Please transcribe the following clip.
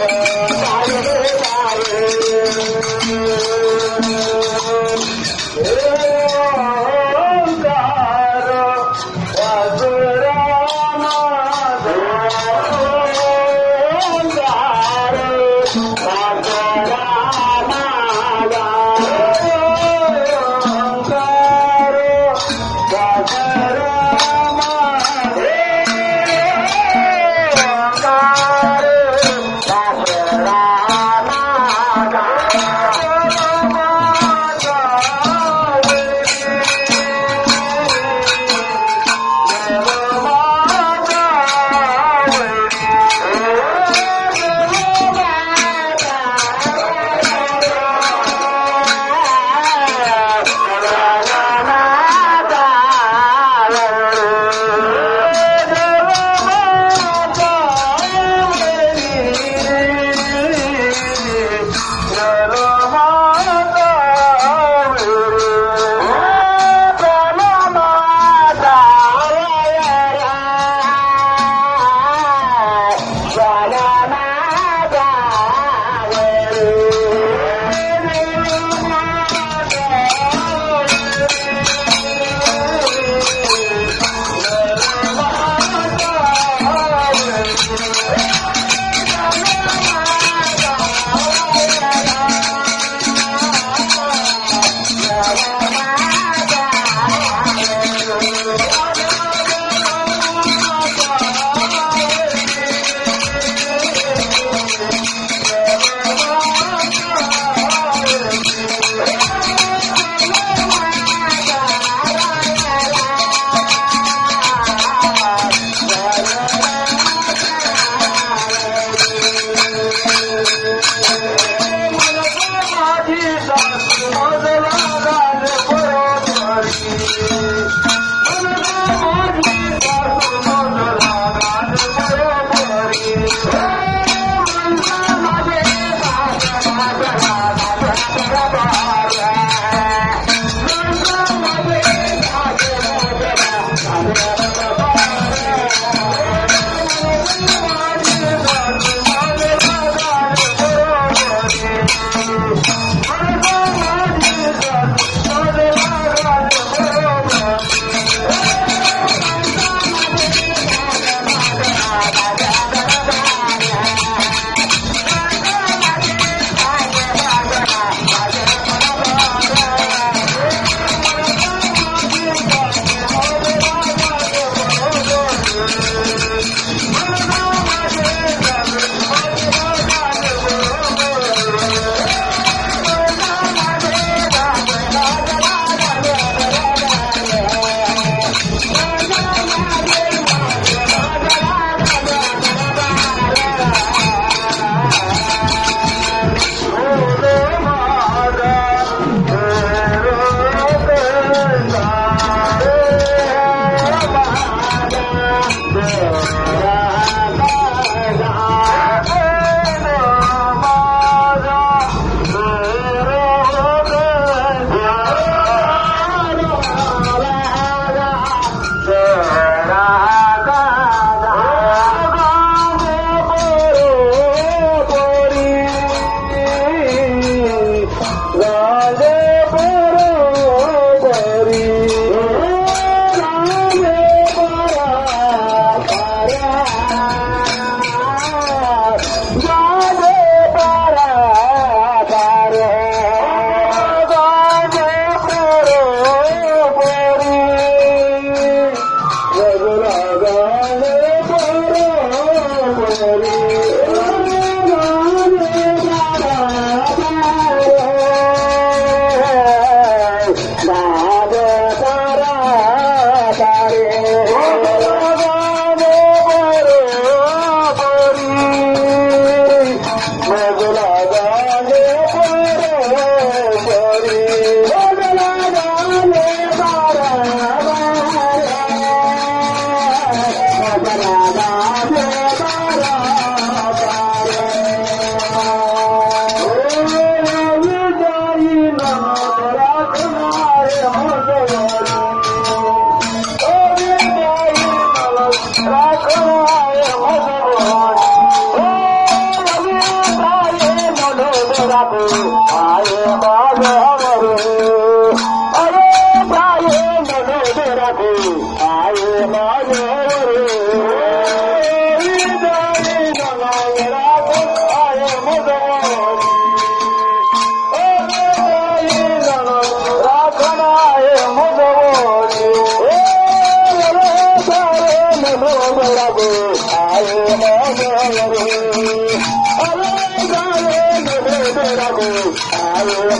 Thank 我。I